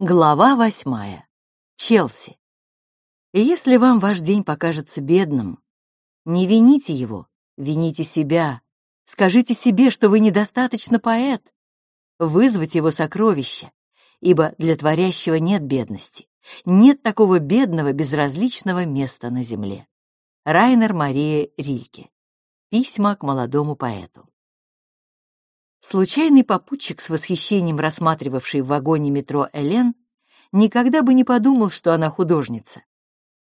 Глава восьмая. Челси. И если вам ваш день покажется бедным, не вините его, вините себя. Скажите себе, что вы недостаточно поэт. Вызвать его сокровище, ибо для творящего нет бедности. Нет такого бедного, безразличного места на земле. Райнер Мария Рильке. Письма к молодому поэту. Случайный попутчик с восхищением рассматривавший в вагоне метро Элен никогда бы не подумал, что она художница.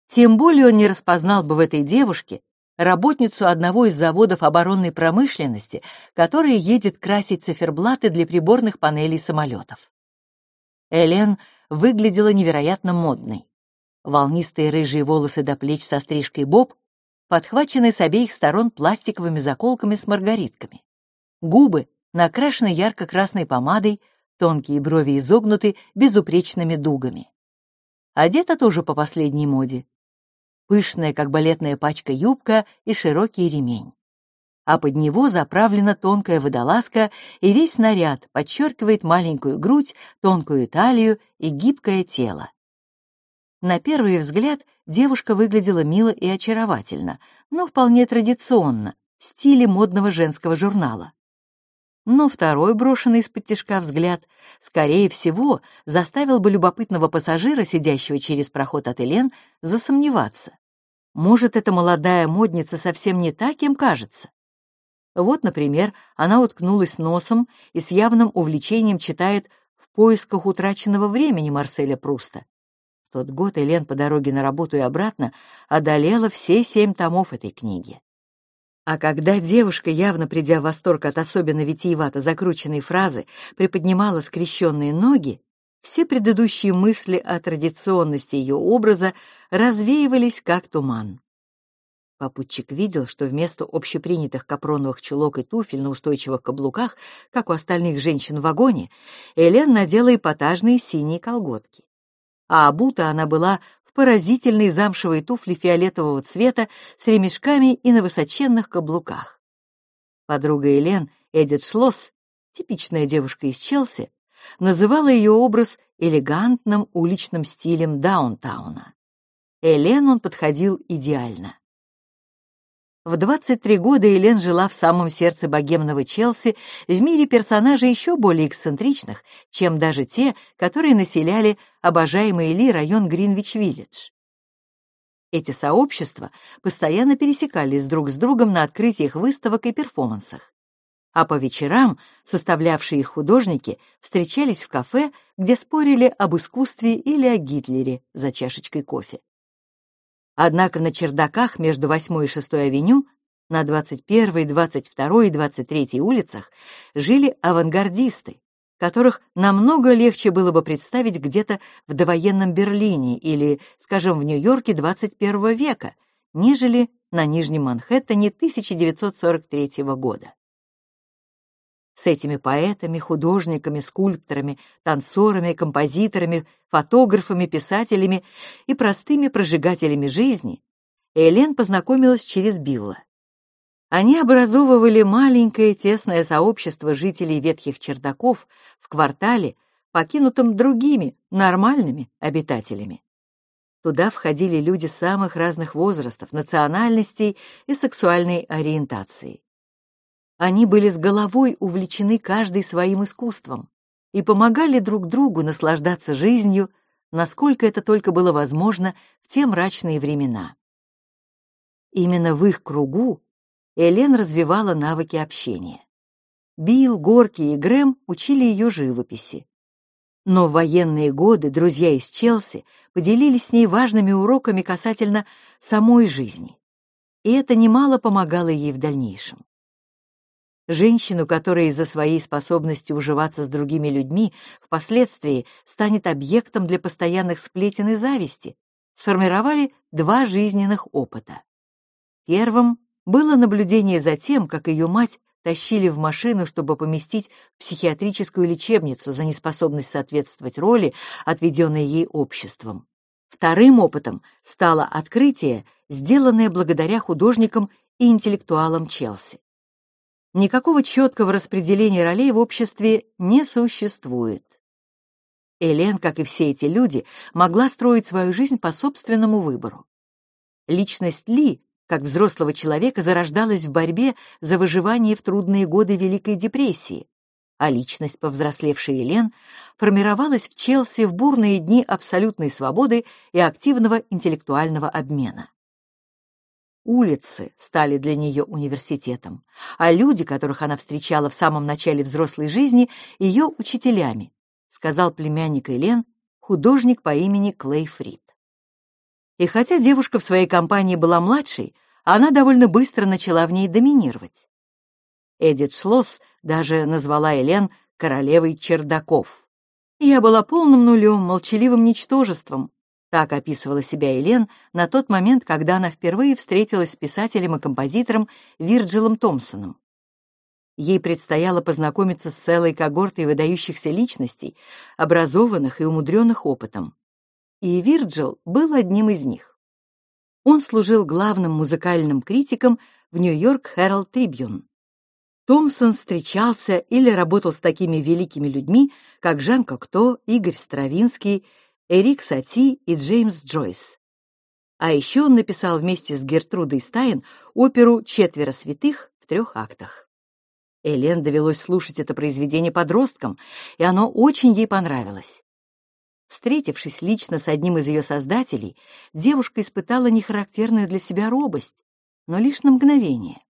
Тем более он не распознал бы в этой девушке работницу одного из заводов оборонной промышленности, которая едет красить циферблаты для приборных панелей самолетов. Элен выглядела невероятно модной. Волнистые рыжие волосы до плеч со стрижкой боб, подхваченные с обеих сторон пластиковыми заколками с маргаритками. Губы накрашены ярко-красной помадой, тонкие брови изогнуты безупречными дугами. Одета тоже по последней моде. Пышная, как балетная пачка, юбка и широкий ремень. А под него заправлена тонкая водолазка, и весь наряд подчеркивает маленькую грудь, тонкую талию и гибкое тело. На первый взгляд девушка выглядела мило и очаровательно, но вполне традиционно, в стиле модного женского журнала но второй брошенный из-под тишка взгляд, скорее всего, заставил бы любопытного пассажира, сидящего через проход от Элен, засомневаться. Может, эта молодая модница совсем не та, кем кажется? Вот, например, она уткнулась носом и с явным увлечением читает «В поисках утраченного времени» Марселя Пруста. В тот год Элен по дороге на работу и обратно одолела все семь томов этой книги. А когда девушка, явно придя в восторг от особенно витиевато закрученной фразы, приподнимала скрещенные ноги, все предыдущие мысли о традиционности ее образа развеивались как туман. Попутчик видел, что вместо общепринятых капроновых чулок и туфель на устойчивых каблуках, как у остальных женщин в вагоне, Элен надела эпатажные синие колготки. А обута она была поразительные замшевые туфли фиолетового цвета с ремешками и на высоченных каблуках. Подруга Элен, Эдит Шлосс, типичная девушка из Челси, называла ее образ элегантным уличным стилем даунтауна. Элен он подходил идеально. В 23 года Элен жила в самом сердце богемного Челси, в мире персонажей еще более эксцентричных, чем даже те, которые населяли обожаемый Ли район Гринвич-Виллидж. Эти сообщества постоянно пересекались друг с другом на открытиях выставок и перформансах. А по вечерам составлявшие их художники встречались в кафе, где спорили об искусстве или о Гитлере за чашечкой кофе. Однако на чердаках между 8 и 6 авеню, на 21, 22 и 23 улицах жили авангардисты, которых намного легче было бы представить где-то в довоенном Берлине или, скажем, в Нью-Йорке 21 века, нежели на Нижнем Манхэттене 1943 года. С этими поэтами, художниками, скульпторами, танцорами, композиторами, фотографами, писателями и простыми прожигателями жизни Элен познакомилась через Билла. Они образовывали маленькое тесное сообщество жителей ветхих чердаков в квартале, покинутом другими, нормальными обитателями. Туда входили люди самых разных возрастов, национальностей и сексуальной ориентации. Они были с головой увлечены каждый своим искусством и помогали друг другу наслаждаться жизнью, насколько это только было возможно в те мрачные времена. Именно в их кругу Элен развивала навыки общения. Билл, Горки и Грэм учили ее живописи. Но в военные годы друзья из Челси поделились с ней важными уроками касательно самой жизни. И это немало помогало ей в дальнейшем. Женщину, которая из-за своей способности уживаться с другими людьми впоследствии станет объектом для постоянных сплетен и зависти, сформировали два жизненных опыта. Первым было наблюдение за тем, как ее мать тащили в машину, чтобы поместить в психиатрическую лечебницу за неспособность соответствовать роли, отведенной ей обществом. Вторым опытом стало открытие, сделанное благодаря художникам и интеллектуалам Челси. Никакого четкого распределения ролей в обществе не существует. Элен, как и все эти люди, могла строить свою жизнь по собственному выбору. Личность Ли, как взрослого человека, зарождалась в борьбе за выживание в трудные годы Великой депрессии, а личность повзрослевшей Элен формировалась в Челси в бурные дни абсолютной свободы и активного интеллектуального обмена. Улицы стали для нее университетом, а люди, которых она встречала в самом начале взрослой жизни, ее учителями, сказал племянник Элен, художник по имени Клей Фрид. И хотя девушка в своей компании была младшей, она довольно быстро начала в ней доминировать. Эдит Шлосс даже назвала Элен королевой чердаков. Я была полным нулем, молчаливым ничтожеством, так описывала себя Элен на тот момент, когда она впервые встретилась с писателем и композитором Вирджилом Томпсоном. Ей предстояло познакомиться с целой когортой выдающихся личностей, образованных и умудренных опытом. И Вирджил был одним из них. Он служил главным музыкальным критиком в Нью-Йорк Herald Tribune. Томпсон встречался или работал с такими великими людьми, как Жан Кокто, Игорь Стравинский Эрик Сати и Джеймс Джойс. А еще он написал вместе с Гертрудой Стайн оперу «Четверо святых» в трех актах. Элен довелось слушать это произведение подросткам, и оно очень ей понравилось. Встретившись лично с одним из ее создателей, девушка испытала нехарактерную для себя робость, но лишь на мгновение.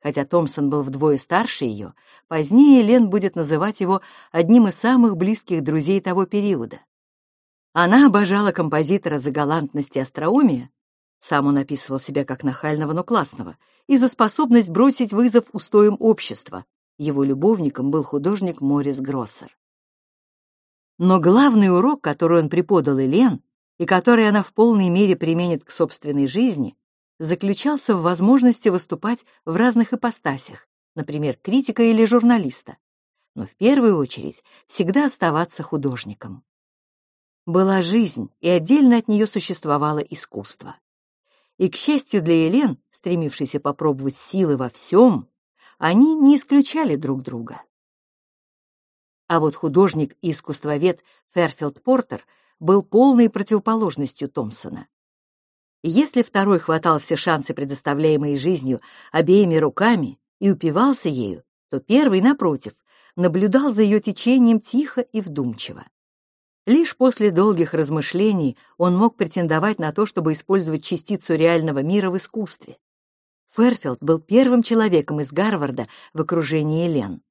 Хотя Томпсон был вдвое старше ее, позднее Элен будет называть его одним из самых близких друзей того периода. Она обожала композитора за галантность и остроумие, сам он описывал себя как нахального, но классного, и за способность бросить вызов устоям общества. Его любовником был художник Морис Гроссер. Но главный урок, который он преподал Элен, и который она в полной мере применит к собственной жизни, заключался в возможности выступать в разных ипостасях, например, критика или журналиста, но в первую очередь всегда оставаться художником была жизнь, и отдельно от нее существовало искусство. И, к счастью для Елен, стремившейся попробовать силы во всем, они не исключали друг друга. А вот художник и искусствовед Ферфилд Портер был полной противоположностью Томпсона. Если второй хватал все шансы, предоставляемые жизнью, обеими руками и упивался ею, то первый, напротив, наблюдал за ее течением тихо и вдумчиво. Лишь после долгих размышлений он мог претендовать на то, чтобы использовать частицу реального мира в искусстве. Ферфилд был первым человеком из Гарварда в окружении Лен.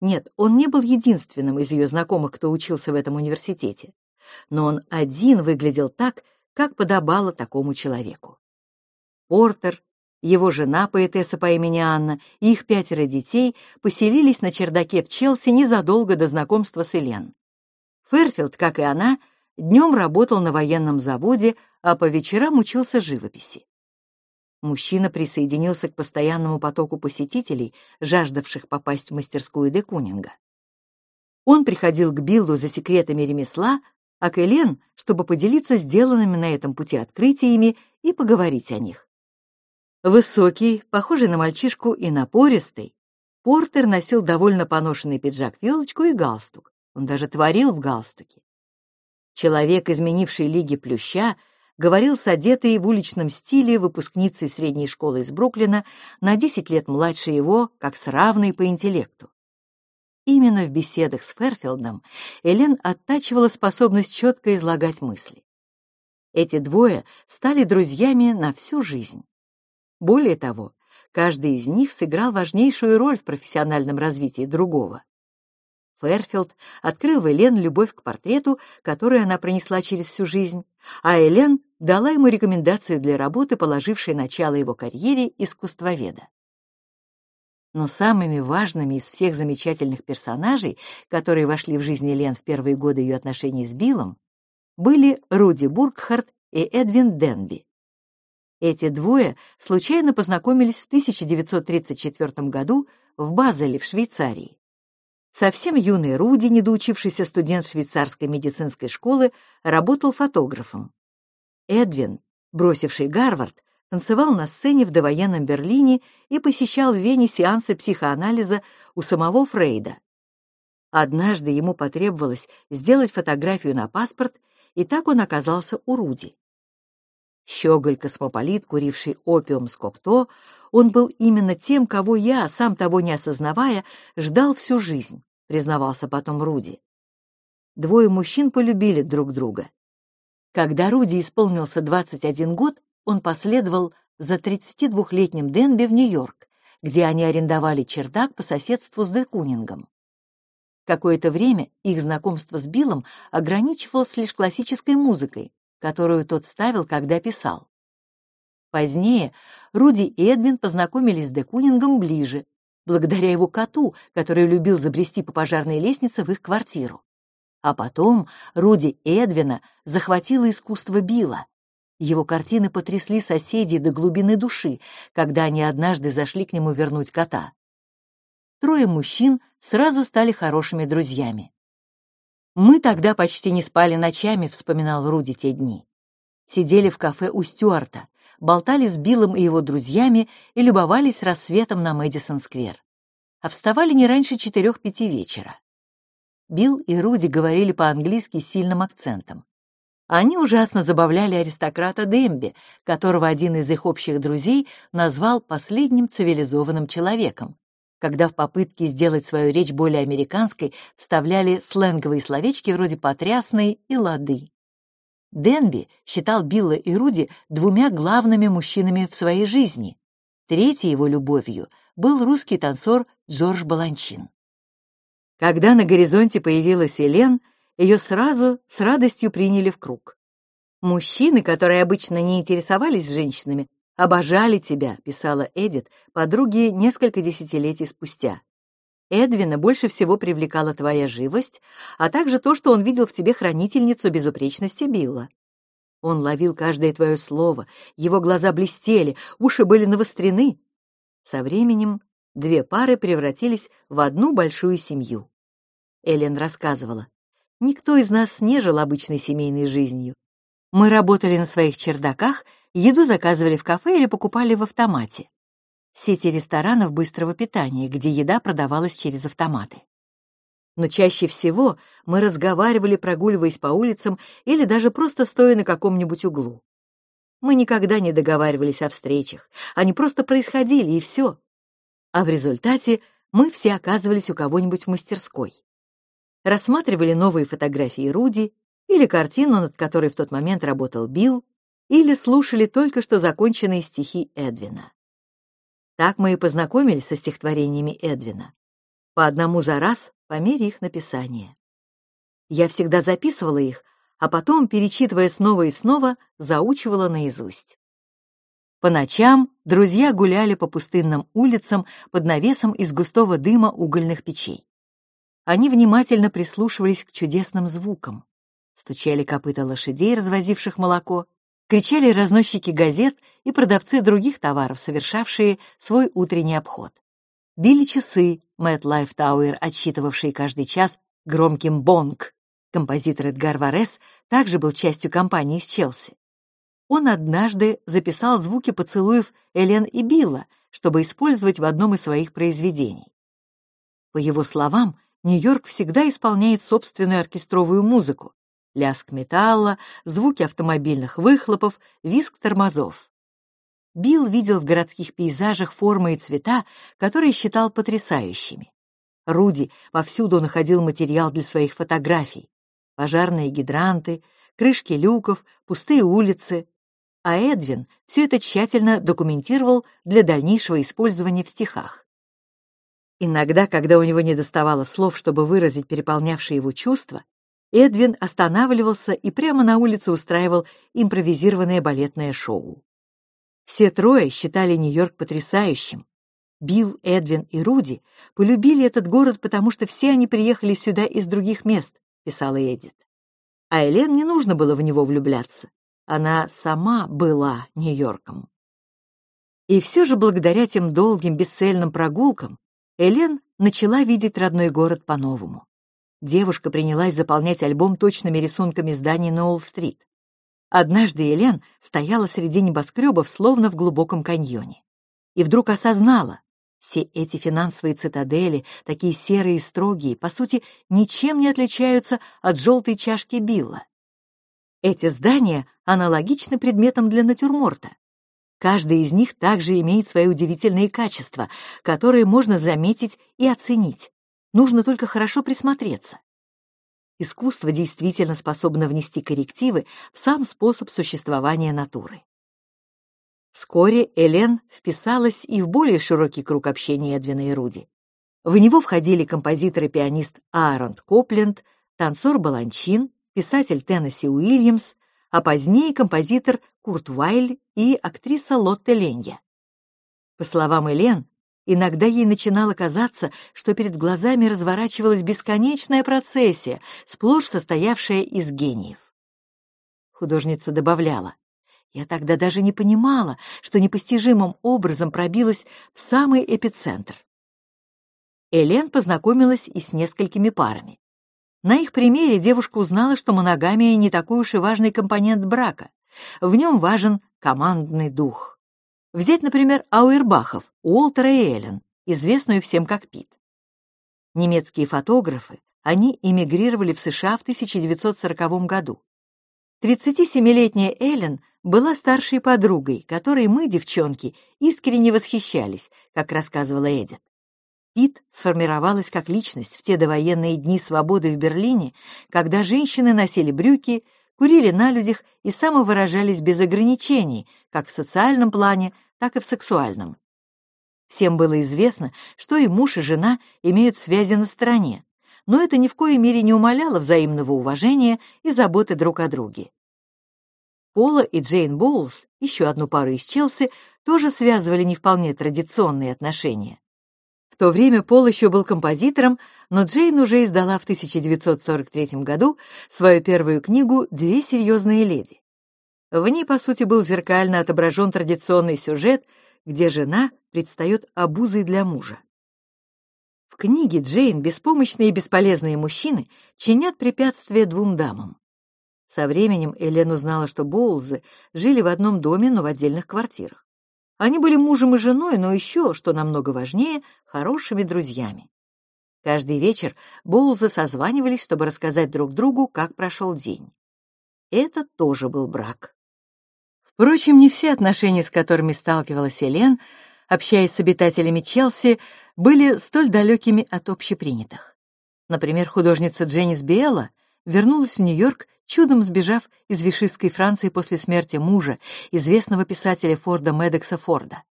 Нет, он не был единственным из ее знакомых, кто учился в этом университете, но он один выглядел так, как подобало такому человеку. Портер, его жена, поэтесса по имени Анна, и их пятеро детей поселились на чердаке в Челси незадолго до знакомства с Элен. Ферфилд, как и она, днем работал на военном заводе, а по вечерам учился живописи. Мужчина присоединился к постоянному потоку посетителей, жаждавших попасть в мастерскую де Кунинга. Он приходил к Биллу за секретами ремесла, а к Элен, чтобы поделиться сделанными на этом пути открытиями и поговорить о них. Высокий, похожий на мальчишку и напористый, Портер носил довольно поношенный пиджак-вилочку и галстук, он даже творил в галстуке. Человек, изменивший Лиги Плюща, говорил с одетой в уличном стиле выпускницей средней школы из Бруклина на 10 лет младше его, как с равной по интеллекту. Именно в беседах с Ферфилдом Элен оттачивала способность четко излагать мысли. Эти двое стали друзьями на всю жизнь. Более того, каждый из них сыграл важнейшую роль в профессиональном развитии другого. Ферфилд открыл в Элен любовь к портрету, которую она пронесла через всю жизнь, а Элен дала ему рекомендацию для работы, положившей начало его карьере искусствоведа. Но самыми важными из всех замечательных персонажей, которые вошли в жизнь Элен в первые годы ее отношений с Биллом, были Руди Бургхарт и Эдвин Денби. Эти двое случайно познакомились в 1934 году в Базеле в Швейцарии. Совсем юный Руди, недоучившийся студент швейцарской медицинской школы, работал фотографом. Эдвин, бросивший Гарвард, танцевал на сцене в довоенном Берлине и посещал в Вене сеансы психоанализа у самого Фрейда. Однажды ему потребовалось сделать фотографию на паспорт, и так он оказался у Руди. Щеголь-космополит, куривший опиум с Кокто, он был именно тем, кого я, сам того не осознавая, ждал всю жизнь, признавался потом Руди. Двое мужчин полюбили друг друга. Когда Руди исполнился 21 год, он последовал за 32-летним Денби в Нью-Йорк, где они арендовали чердак по соседству с Декунингом. Какое-то время их знакомство с Биллом ограничивалось лишь классической музыкой, которую тот ставил, когда писал. Позднее Руди и Эдвин познакомились с Декунингом ближе, благодаря его коту, который любил забрести по пожарной лестнице в их квартиру. А потом Руди Эдвина захватило искусство Билла. Его картины потрясли соседей до глубины души, когда они однажды зашли к нему вернуть кота. Трое мужчин сразу стали хорошими друзьями. «Мы тогда почти не спали ночами», — вспоминал Руди те дни. Сидели в кафе у Стюарта, болтали с Биллом и его друзьями и любовались рассветом на Мэдисон-сквер. А вставали не раньше четырех-пяти вечера. Билл и Руди говорили по-английски с сильным акцентом. Они ужасно забавляли аристократа Демби, которого один из их общих друзей назвал последним цивилизованным человеком, когда в попытке сделать свою речь более американской вставляли сленговые словечки вроде «потрясный» и «лады». Денби считал Билла и Руди двумя главными мужчинами в своей жизни. Третьей его любовью был русский танцор Джордж Баланчин. Когда на горизонте появилась Элен, ее сразу с радостью приняли в круг. «Мужчины, которые обычно не интересовались женщинами, обожали тебя», — писала Эдит подруге несколько десятилетий спустя. Эдвина больше всего привлекала твоя живость, а также то, что он видел в тебе хранительницу безупречности Билла. Он ловил каждое твое слово, его глаза блестели, уши были навострены. Со временем две пары превратились в одну большую семью. Эллен рассказывала. Никто из нас не жил обычной семейной жизнью. Мы работали на своих чердаках, еду заказывали в кафе или покупали в автомате. Сети ресторанов быстрого питания, где еда продавалась через автоматы. Но чаще всего мы разговаривали, прогуливаясь по улицам или даже просто стоя на каком-нибудь углу. Мы никогда не договаривались о встречах, они просто происходили, и все. А в результате мы все оказывались у кого-нибудь в мастерской рассматривали новые фотографии Руди или картину, над которой в тот момент работал Билл, или слушали только что законченные стихи Эдвина. Так мы и познакомились со стихотворениями Эдвина. По одному за раз, по мере их написания. Я всегда записывала их, а потом, перечитывая снова и снова, заучивала наизусть. По ночам друзья гуляли по пустынным улицам под навесом из густого дыма угольных печей. Они внимательно прислушивались к чудесным звукам. Стучали копыта лошадей, развозивших молоко, кричали разносчики газет и продавцы других товаров, совершавшие свой утренний обход. Били часы, Мэтт Лайфтауэр, отсчитывавший каждый час громким бонг. Композитор Эдгар Варес также был частью компании из Челси. Он однажды записал звуки поцелуев Элен и Билла, чтобы использовать в одном из своих произведений. По его словам, Нью-Йорк всегда исполняет собственную оркестровую музыку. Лязг металла, звуки автомобильных выхлопов, визг тормозов. Билл видел в городских пейзажах формы и цвета, которые считал потрясающими. Руди повсюду находил материал для своих фотографий. Пожарные гидранты, крышки люков, пустые улицы. А Эдвин все это тщательно документировал для дальнейшего использования в стихах. Иногда, когда у него не доставало слов, чтобы выразить переполнявшие его чувства, Эдвин останавливался и прямо на улице устраивал импровизированное балетное шоу. Все трое считали Нью-Йорк потрясающим. Билл, Эдвин и Руди полюбили этот город, потому что все они приехали сюда из других мест, писала Эдит. А Элен не нужно было в него влюбляться. Она сама была Нью-Йорком. И все же благодаря тем долгим бесцельным прогулкам Элен начала видеть родной город по-новому. Девушка принялась заполнять альбом точными рисунками зданий на Уолл-стрит. Однажды Элен стояла среди небоскребов, словно в глубоком каньоне. И вдруг осознала, Все эти финансовые цитадели, такие серые и строгие, по сути, ничем не отличаются от желтой чашки Билла. Эти здания аналогичны предметам для натюрморта. Каждый из них также имеет свои удивительные качества, которые можно заметить и оценить. Нужно только хорошо присмотреться. Искусство действительно способно внести коррективы в сам способ существования натуры. Вскоре Элен вписалась и в более широкий круг общения Эдвина и Руди. В него входили композитор и пианист Аарон Копленд, танцор Баланчин, писатель Теннесси Уильямс, а позднее композитор Курт Вайль и актриса Лотте Ленья. По словам Элен, иногда ей начинало казаться, что перед глазами разворачивалась бесконечная процессия, сплошь состоявшая из гениев. Художница добавляла, я тогда даже не понимала, что непостижимым образом пробилась в самый эпицентр. Элен познакомилась и с несколькими парами. На их примере девушка узнала, что моногамия не такой уж и важный компонент брака. В нем важен командный дух. Взять, например, Ауэрбахов, Уолтера и Эллен, известную всем как Пит. Немецкие фотографы, они эмигрировали в США в 1940 году. 37-летняя Эллен была старшей подругой, которой мы, девчонки, искренне восхищались, как рассказывала Эдит. Пит сформировалась как личность в те довоенные дни свободы в Берлине, когда женщины носили брюки, курили на людях и самовыражались без ограничений, как в социальном плане, так и в сексуальном. Всем было известно, что и муж, и жена имеют связи на стороне, но это ни в коей мере не умаляло взаимного уважения и заботы друг о друге. Пола и Джейн Боулс, еще одну пару из Челси, тоже связывали не вполне традиционные отношения. В то время Пол еще был композитором, но Джейн уже издала в 1943 году свою первую книгу «Две серьезные леди». В ней, по сути, был зеркально отображен традиционный сюжет, где жена предстает обузой для мужа книге Джейн беспомощные и бесполезные мужчины чинят препятствия двум дамам. Со временем Элен узнала, что Боулзы жили в одном доме, но в отдельных квартирах. Они были мужем и женой, но еще, что намного важнее, хорошими друзьями. Каждый вечер Боулзы созванивались, чтобы рассказать друг другу, как прошел день. Это тоже был брак. Впрочем, не все отношения, с которыми сталкивалась Элен, общаясь с обитателями Челси, были столь далекими от общепринятых. Например, художница Дженнис Биэлла вернулась в Нью-Йорк, чудом сбежав из Вишистской Франции после смерти мужа, известного писателя Форда Медекса Форда.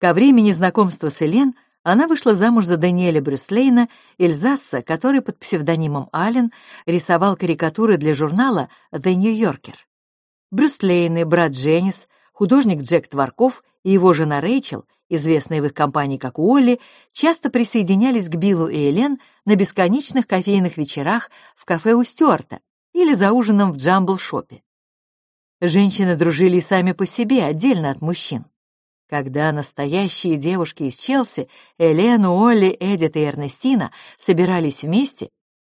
Ко времени знакомства с Элен она вышла замуж за Даниэля Брюслейна, Эльзасса, который под псевдонимом Аллен рисовал карикатуры для журнала «The New Yorker». Брюслейны, брат Дженнис, художник Джек Тварков и его жена Рэйчел известные в их компании как Уолли, часто присоединялись к Биллу и Элен на бесконечных кофейных вечерах в кафе у Стюарта или за ужином в Джамбл-шопе. Женщины дружили сами по себе, отдельно от мужчин. Когда настоящие девушки из Челси, Элен, Уолли, Эдит и Эрнестина, собирались вместе,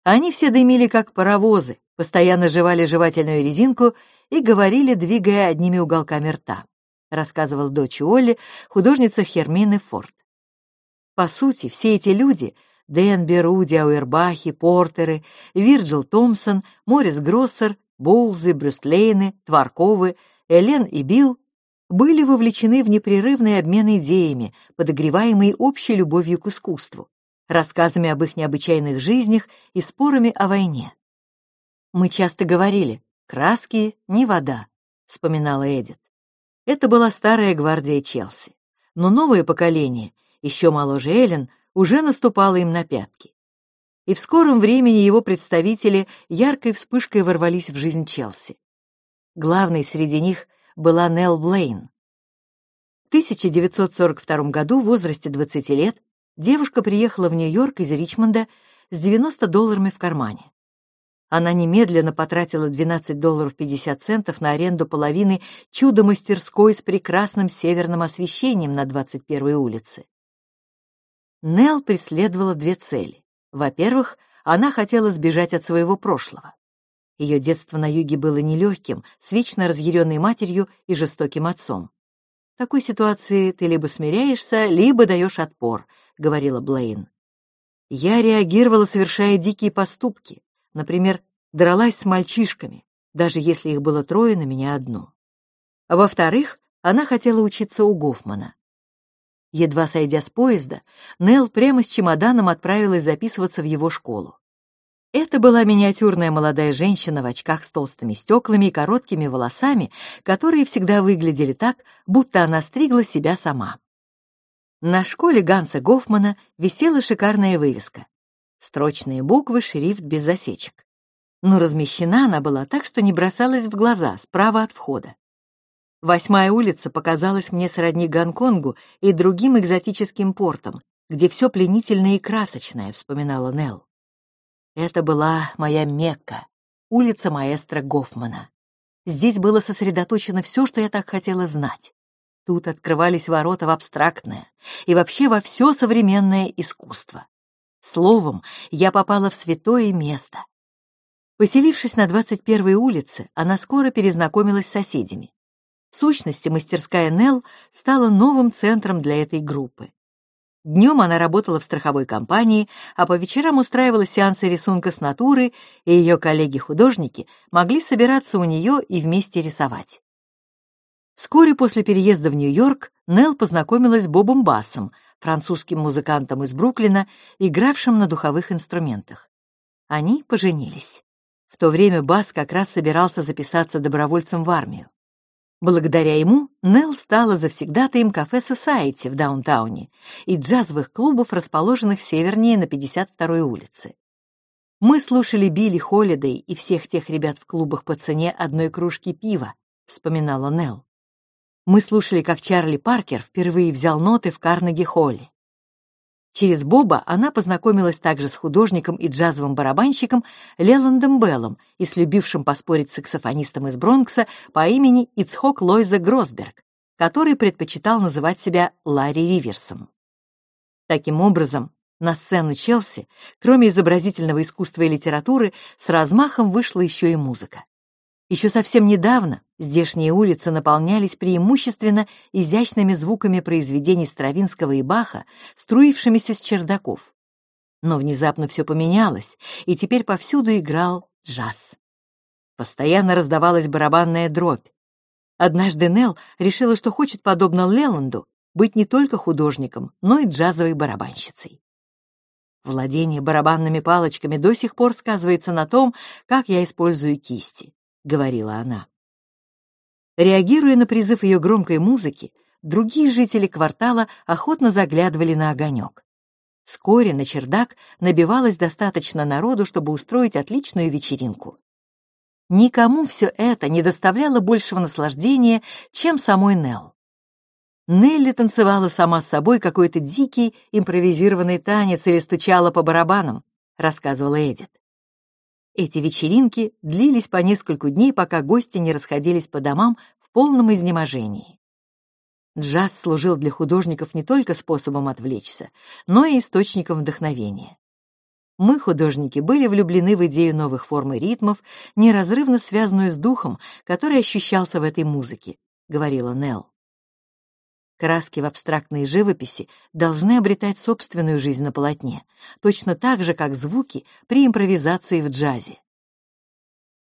они все дымили как паровозы, постоянно жевали жевательную резинку и говорили, двигая одними уголками рта рассказывал дочь Олли, художница Хермины Форд. По сути, все эти люди — Денби, Руди, Ауэрбахи, Портеры, Вирджил Томпсон, Морис Гроссер, Боулзы, Брюстлейны, Тварковы, Элен и Билл — были вовлечены в непрерывный обмен идеями, подогреваемые общей любовью к искусству, рассказами об их необычайных жизнях и спорами о войне. «Мы часто говорили, краски — не вода», — вспоминала Эдит. Это была старая гвардия Челси. Но новое поколение, еще моложе Эллен, уже наступало им на пятки. И в скором времени его представители яркой вспышкой ворвались в жизнь Челси. Главной среди них была Нелл Блейн. В 1942 году в возрасте 20 лет девушка приехала в Нью-Йорк из Ричмонда с 90 долларами в кармане. Она немедленно потратила 12 долларов 50 центов на аренду половины чудо-мастерской с прекрасным северным освещением на 21-й улице. Нелл преследовала две цели. Во-первых, она хотела сбежать от своего прошлого. Ее детство на юге было нелегким, с вечно разъяренной матерью и жестоким отцом. В такой ситуации ты либо смиряешься, либо даешь отпор, говорила Блейн. Я реагировала, совершая дикие поступки. Например, дралась с мальчишками, даже если их было трое на меня одну. Во-вторых, она хотела учиться у Гофмана. Едва сойдя с поезда, Нелл прямо с чемоданом отправилась записываться в его школу. Это была миниатюрная молодая женщина в очках с толстыми стеклами и короткими волосами, которые всегда выглядели так, будто она стригла себя сама. На школе Ганса Гофмана висела шикарная вывеска. Строчные буквы, шрифт без засечек. Но размещена она была так, что не бросалась в глаза, справа от входа. Восьмая улица показалась мне сродни Гонконгу и другим экзотическим портам, где все пленительное и красочное, вспоминала Нелл. Это была моя Мекка, улица маэстро Гофмана. Здесь было сосредоточено все, что я так хотела знать. Тут открывались ворота в абстрактное и вообще во все современное искусство. Словом, я попала в святое место. Поселившись на 21-й улице, она скоро перезнакомилась с соседями. В сущности, мастерская Нелл стала новым центром для этой группы. Днем она работала в страховой компании, а по вечерам устраивала сеансы рисунка с натуры, и ее коллеги-художники могли собираться у нее и вместе рисовать. Вскоре после переезда в Нью-Йорк Нелл познакомилась с Бобом Бассом, французским музыкантом из Бруклина, игравшим на духовых инструментах. Они поженились. В то время Басс как раз собирался записаться добровольцем в армию. Благодаря ему Нелл стала завсегдатаем кафе «Сосайти» в даунтауне и джазовых клубов, расположенных севернее на 52-й улице. Мы слушали Билли Холидей и всех тех ребят в клубах по цене одной кружки пива, вспоминала Нелл. Мы слушали, как Чарли Паркер впервые взял ноты в Карнеги-холле. Через Боба она познакомилась также с художником и джазовым барабанщиком Леландом Беллом и с любившим поспорить саксофонистом из Бронкса по имени Ицхок Лойза Гросберг, который предпочитал называть себя Ларри Риверсом. Таким образом, на сцену Челси, кроме изобразительного искусства и литературы, с размахом вышла еще и музыка. Еще совсем недавно здешние улицы наполнялись преимущественно изящными звуками произведений Стравинского и Баха, струившимися с чердаков. Но внезапно все поменялось, и теперь повсюду играл джаз. Постоянно раздавалась барабанная дробь. Однажды Нелл решила, что хочет, подобно Леланду, быть не только художником, но и джазовой барабанщицей. Владение барабанными палочками до сих пор сказывается на том, как я использую кисти. — говорила она. Реагируя на призыв ее громкой музыки, другие жители квартала охотно заглядывали на огонек. Вскоре на чердак набивалось достаточно народу, чтобы устроить отличную вечеринку. Никому все это не доставляло большего наслаждения, чем самой Нелл. Нелли танцевала сама с собой какой-то дикий импровизированный танец или стучала по барабанам, рассказывала Эдит. Эти вечеринки длились по нескольку дней, пока гости не расходились по домам в полном изнеможении. Джаз служил для художников не только способом отвлечься, но и источником вдохновения. Мы, художники, были влюблены в идею новых форм и ритмов, неразрывно связанную с духом, который ощущался в этой музыке, говорила Нелл. Краски в абстрактной живописи должны обретать собственную жизнь на полотне, точно так же, как звуки при импровизации в джазе.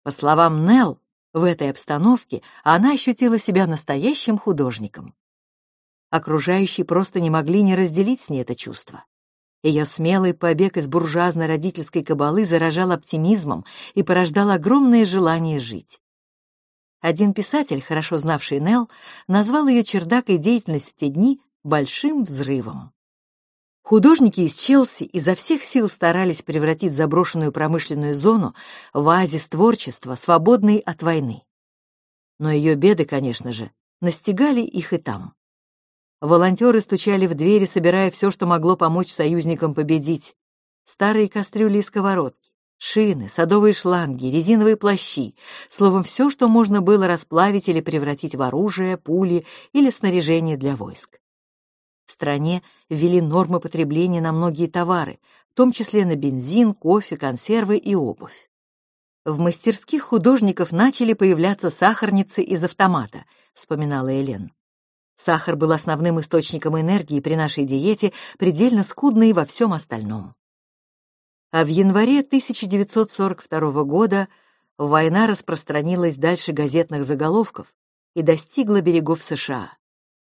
По словам Нелл, в этой обстановке она ощутила себя настоящим художником. Окружающие просто не могли не разделить с ней это чувство. Ее смелый побег из буржуазной родительской кабалы заражал оптимизмом и порождал огромное желание жить. Один писатель, хорошо знавший Нелл, назвал ее чердак и деятельность в те дни большим взрывом. Художники из Челси изо всех сил старались превратить заброшенную промышленную зону в оазис творчества, свободный от войны. Но ее беды, конечно же, настигали их и там. Волонтеры стучали в двери, собирая все, что могло помочь союзникам победить. Старые кастрюли и сковородки, Шины, садовые шланги, резиновые плащи, словом, все, что можно было расплавить или превратить в оружие, пули или снаряжение для войск. В стране ввели нормы потребления на многие товары, в том числе на бензин, кофе, консервы и обувь. В мастерских художников начали появляться сахарницы из автомата, вспоминала Элен. Сахар был основным источником энергии при нашей диете, предельно скудной во всем остальном. А в январе 1942 года война распространилась дальше газетных заголовков и достигла берегов США.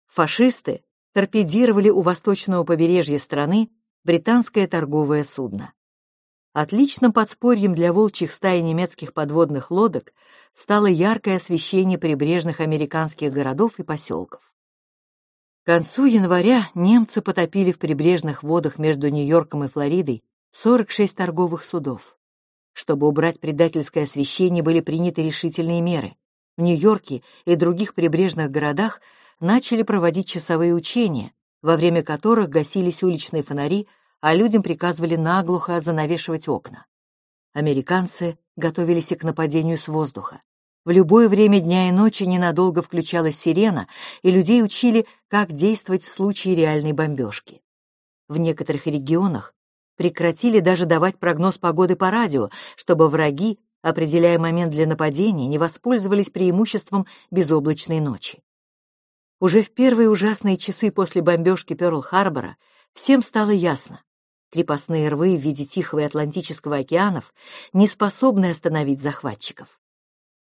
Фашисты торпедировали у восточного побережья страны британское торговое судно. Отличным подспорьем для волчьих стай немецких подводных лодок стало яркое освещение прибрежных американских городов и поселков. К концу января немцы потопили в прибрежных водах между Нью-Йорком и Флоридой 46 торговых судов. Чтобы убрать предательское освещение, были приняты решительные меры. В Нью-Йорке и других прибрежных городах начали проводить часовые учения, во время которых гасились уличные фонари, а людям приказывали наглухо занавешивать окна. Американцы готовились и к нападению с воздуха. В любое время дня и ночи ненадолго включалась сирена, и людей учили, как действовать в случае реальной бомбежки. В некоторых регионах прекратили даже давать прогноз погоды по радио, чтобы враги, определяя момент для нападения, не воспользовались преимуществом безоблачной ночи. Уже в первые ужасные часы после бомбежки Пёрл-Харбора всем стало ясно, Крепостные рвы в виде Тихого и Атлантического океанов не способны остановить захватчиков.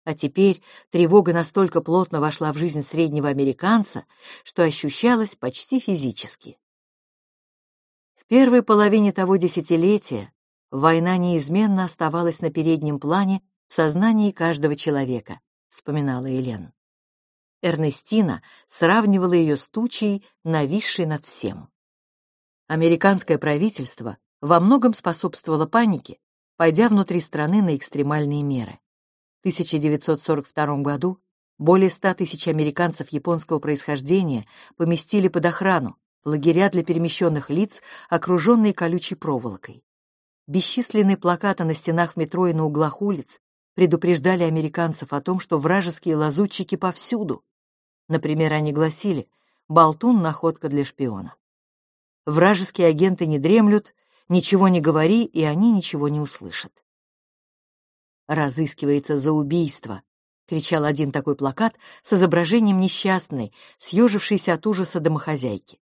А теперь тревога настолько плотно вошла в жизнь среднего американца, что ощущалась почти физически. В первой половине того десятилетия война неизменно оставалась на переднем плане в сознании каждого человека, вспоминала Елен. Эрнестина сравнивала ее с тучей, нависшей над всем. Американское правительство во многом способствовало панике, пойдя внутри страны на экстремальные меры. В 1942 году более 100 тысяч американцев японского происхождения поместили под охрану лагеря для перемещенных лиц, окруженные колючей проволокой. Бесчисленные плакаты на стенах метро и на углах улиц предупреждали американцев о том, что вражеские лазутчики повсюду. Например, они гласили «Болтун — находка для шпиона». Вражеские агенты не дремлют, ничего не говори, и они ничего не услышат. «Разыскивается за убийство», — кричал один такой плакат с изображением несчастной, съежившейся от ужаса домохозяйки.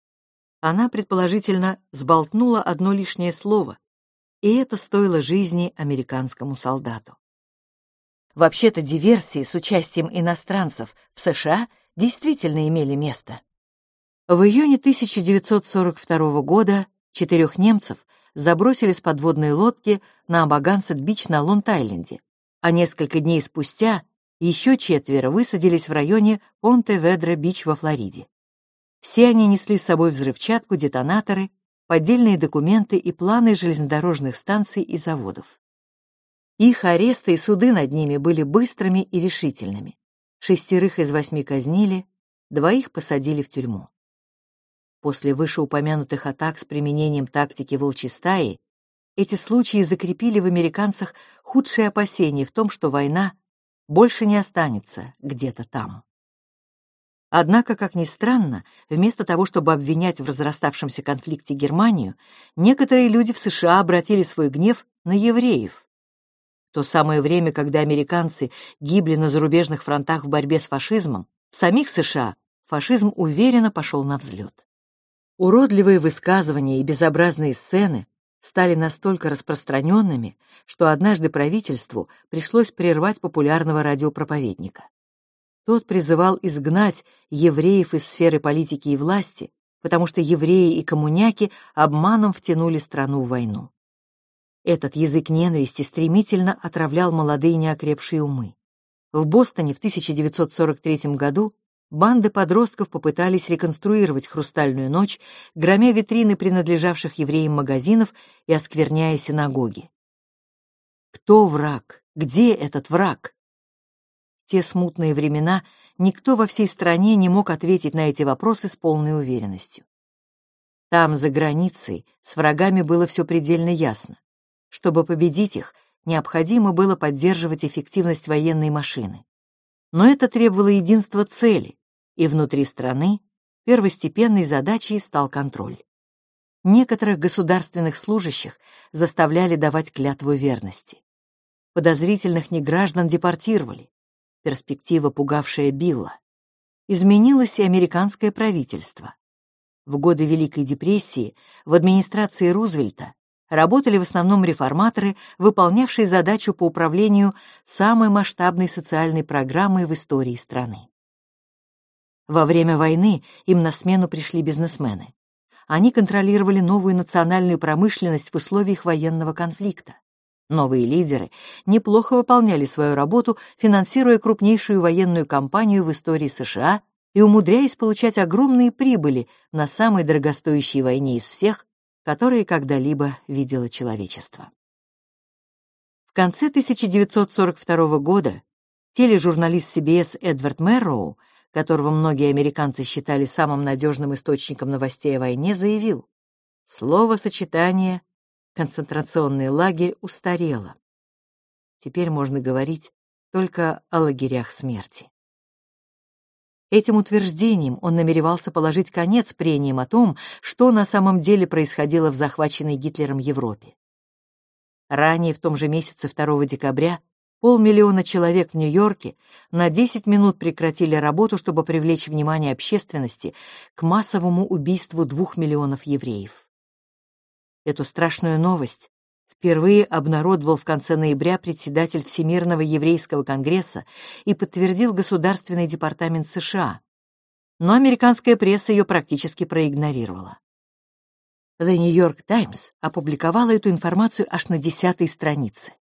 Она, предположительно, сболтнула одно лишнее слово, и это стоило жизни американскому солдату. Вообще-то диверсии с участием иностранцев в США действительно имели место. В июне 1942 года четырех немцев забросили с подводной лодки на Абагансет-Бич на Лонг-Айленде, а несколько дней спустя еще четверо высадились в районе Понте-Ведра-Бич во Флориде. Все они несли с собой взрывчатку, детонаторы, поддельные документы и планы железнодорожных станций и заводов. Их аресты и суды над ними были быстрыми и решительными. Шестерых из восьми казнили, двоих посадили в тюрьму. После вышеупомянутых атак с применением тактики волчьей стаи эти случаи закрепили в американцах худшие опасения в том, что война больше не останется где-то там. Однако, как ни странно, вместо того, чтобы обвинять в разраставшемся конфликте Германию, некоторые люди в США обратили свой гнев на евреев. В то самое время, когда американцы гибли на зарубежных фронтах в борьбе с фашизмом, в самих США фашизм уверенно пошел на взлет. Уродливые высказывания и безобразные сцены стали настолько распространенными, что однажды правительству пришлось прервать популярного радиопроповедника. Тот призывал изгнать евреев из сферы политики и власти, потому что евреи и коммуняки обманом втянули страну в войну. Этот язык ненависти стремительно отравлял молодые неокрепшие умы. В Бостоне в 1943 году банды подростков попытались реконструировать «Хрустальную ночь», громя витрины принадлежавших евреям магазинов и оскверняя синагоги. Кто враг? Где этот враг? Те смутные времена никто во всей стране не мог ответить на эти вопросы с полной уверенностью. Там, за границей, с врагами было все предельно ясно. Чтобы победить их, необходимо было поддерживать эффективность военной машины. Но это требовало единства цели, и внутри страны первостепенной задачей стал контроль. Некоторых государственных служащих заставляли давать клятву верности. Подозрительных неграждан депортировали. Перспектива, пугавшая Билла. изменилось и американское правительство. В годы Великой депрессии в администрации Рузвельта работали в основном реформаторы, выполнявшие задачу по управлению самой масштабной социальной программой в истории страны. Во время войны им на смену пришли бизнесмены. Они контролировали новую национальную промышленность в условиях военного конфликта. Новые лидеры неплохо выполняли свою работу, финансируя крупнейшую военную кампанию в истории США и умудряясь получать огромные прибыли на самой дорогостоящей войне из всех, которые когда-либо видело человечество. В конце 1942 года тележурналист CBS Эдвард Мэрроу которого многие американцы считали самым надежным источником новостей о войне, заявил, слово-сочетание «концентрационный лагерь» устарело. Теперь можно говорить только о лагерях смерти. Этим утверждением он намеревался положить конец прениям о том, что на самом деле происходило в захваченной Гитлером Европе. Ранее, в том же месяце 2 декабря, Полмиллиона человек в Нью-Йорке на 10 минут прекратили работу, чтобы привлечь внимание общественности к массовому убийству двух миллионов евреев. Эту страшную новость впервые обнародовал в конце ноября председатель Всемирного еврейского конгресса и подтвердил Государственный департамент США, но американская пресса ее практически проигнорировала. The New York Times опубликовала эту информацию аж на десятой странице.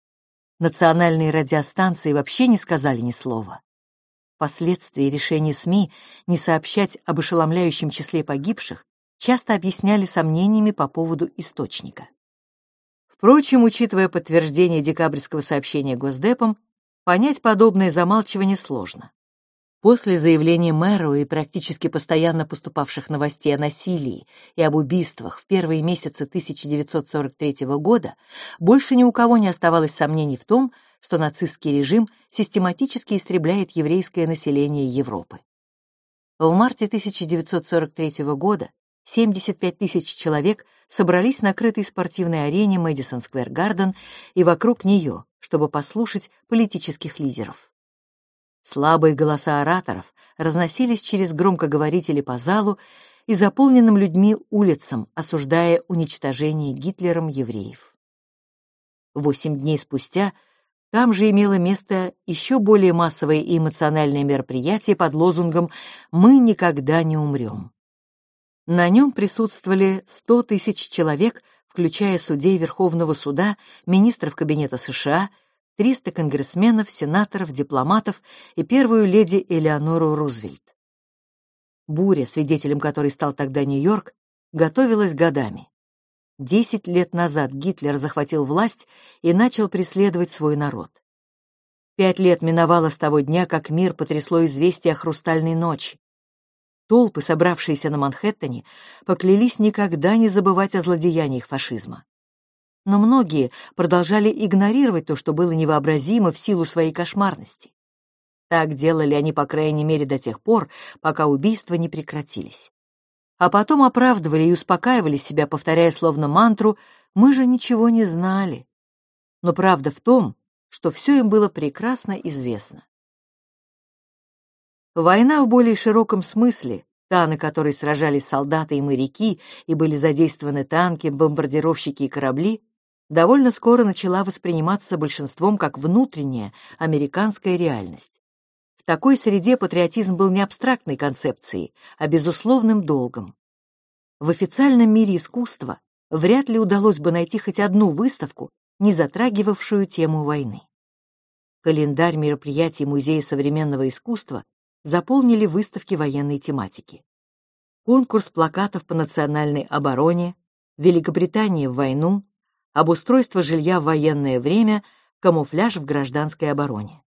Национальные радиостанции вообще не сказали ни слова. Впоследствии решения СМИ не сообщать об ошеломляющем числе погибших часто объясняли сомнениями по поводу источника. Впрочем, учитывая подтверждение декабрьского сообщения Госдепом, понять подобное замалчивание сложно. После заявления мэра и практически постоянно поступавших новостей о насилии и об убийствах в первые месяцы 1943 года больше ни у кого не оставалось сомнений в том, что нацистский режим систематически истребляет еврейское население Европы. В марте 1943 года 75 тысяч человек собрались на крытой спортивной арене Мэдисон Сквер Гарден и вокруг нее, чтобы послушать политических лидеров. Слабые голоса ораторов разносились через громкоговорители по залу и заполненным людьми улицам, осуждая уничтожение Гитлером евреев. Восемь дней спустя там же имело место еще более массовое и эмоциональное мероприятие под лозунгом «Мы никогда не умрем». На нем присутствовали 100 тысяч человек, включая судей Верховного суда, министров Кабинета США, 300 конгрессменов, сенаторов, дипломатов и первую леди Элеонору Рузвельт. Буря, свидетелем которой стал тогда Нью-Йорк, готовилась годами. Десять лет назад Гитлер захватил власть и начал преследовать свой народ. Пять лет миновало с того дня, как мир потрясло известие о «Хрустальной ночи». Толпы, собравшиеся на Манхэттене, поклялись никогда не забывать о злодеяниях фашизма но многие продолжали игнорировать то, что было невообразимо в силу своей кошмарности. Так делали они, по крайней мере, до тех пор, пока убийства не прекратились. А потом оправдывали и успокаивали себя, повторяя словно мантру «Мы же ничего не знали». Но правда в том, что все им было прекрасно известно. Война в более широком смысле, та, на которой сражались солдаты и моряки, и были задействованы танки, бомбардировщики и корабли, довольно скоро начала восприниматься большинством как внутренняя американская реальность. В такой среде патриотизм был не абстрактной концепцией, а безусловным долгом. В официальном мире искусства вряд ли удалось бы найти хоть одну выставку, не затрагивавшую тему войны. Календарь мероприятий Музея современного искусства заполнили выставки военной тематики. Конкурс плакатов по национальной обороне, Великобритания в войну, обустройство жилья в военное время, камуфляж в гражданской обороне.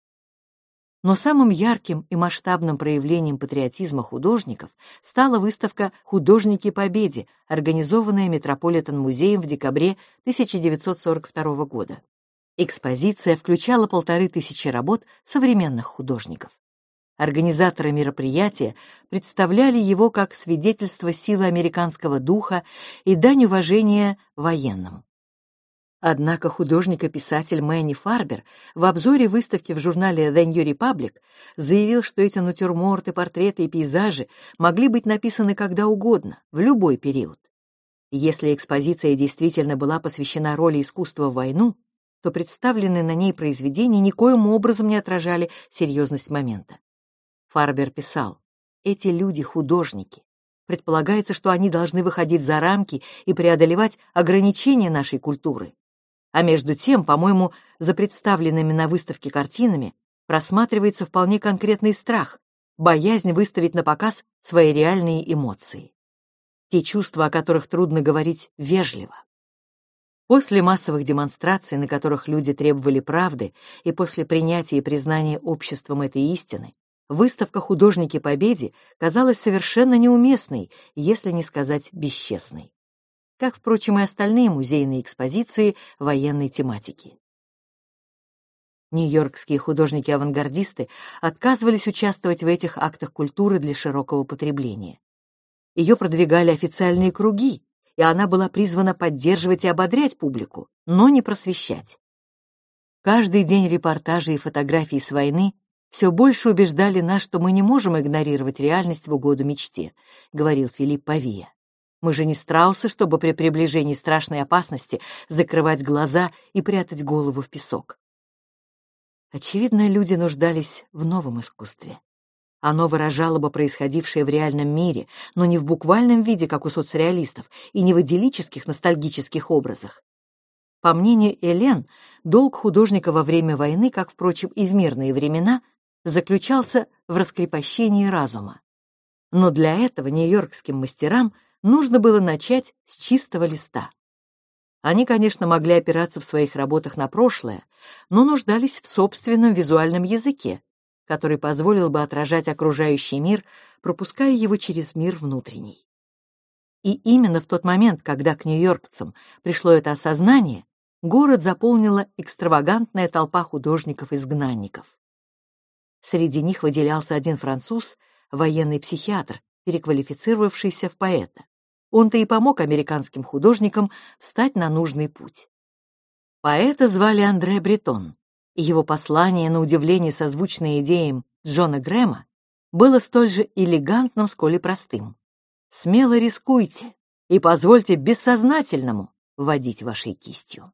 Но самым ярким и масштабным проявлением патриотизма художников стала выставка «Художники Победе», организованная Метрополитен-музеем в декабре 1942 года. Экспозиция включала полторы тысячи работ современных художников. Организаторы мероприятия представляли его как свидетельство силы американского духа и дань уважения военным. Однако художник и писатель Мэнни Фарбер в обзоре выставки в журнале The New Republic заявил, что эти натюрморты, портреты и пейзажи могли быть написаны когда угодно, в любой период. Если экспозиция действительно была посвящена роли искусства в войну, то представленные на ней произведения никоим образом не отражали серьезность момента. Фарбер писал, «Эти люди — художники. Предполагается, что они должны выходить за рамки и преодолевать ограничения нашей культуры. А между тем, по-моему, за представленными на выставке картинами просматривается вполне конкретный страх, боязнь выставить на показ свои реальные эмоции. Те чувства, о которых трудно говорить вежливо. После массовых демонстраций, на которых люди требовали правды, и после принятия и признания обществом этой истины, выставка «Художники Победе» казалась совершенно неуместной, если не сказать бесчестной как, впрочем, и остальные музейные экспозиции военной тематики. Нью-Йоркские художники-авангардисты отказывались участвовать в этих актах культуры для широкого потребления. Ее продвигали официальные круги, и она была призвана поддерживать и ободрять публику, но не просвещать. Каждый день репортажи и фотографии с войны все больше убеждали нас, что мы не можем игнорировать реальность в угоду мечте, говорил Филипп Павия. Мы же не страусы, чтобы при приближении страшной опасности закрывать глаза и прятать голову в песок. Очевидно, люди нуждались в новом искусстве. Оно выражало бы происходившее в реальном мире, но не в буквальном виде, как у соцреалистов, и не в идиллических ностальгических образах. По мнению Элен, долг художника во время войны, как, впрочем, и в мирные времена, заключался в раскрепощении разума. Но для этого нью-йоркским мастерам – нужно было начать с чистого листа. Они, конечно, могли опираться в своих работах на прошлое, но нуждались в собственном визуальном языке, который позволил бы отражать окружающий мир, пропуская его через мир внутренний. И именно в тот момент, когда к нью-йоркцам пришло это осознание, город заполнила экстравагантная толпа художников-изгнанников. Среди них выделялся один француз, военный психиатр, переквалифицировавшийся в поэта. Он-то и помог американским художникам встать на нужный путь. Поэта звали Андре Бретон, и его послание, на удивление созвучное идеям Джона Грэма, было столь же элегантным, сколь и простым. «Смело рискуйте и позвольте бессознательному водить вашей кистью».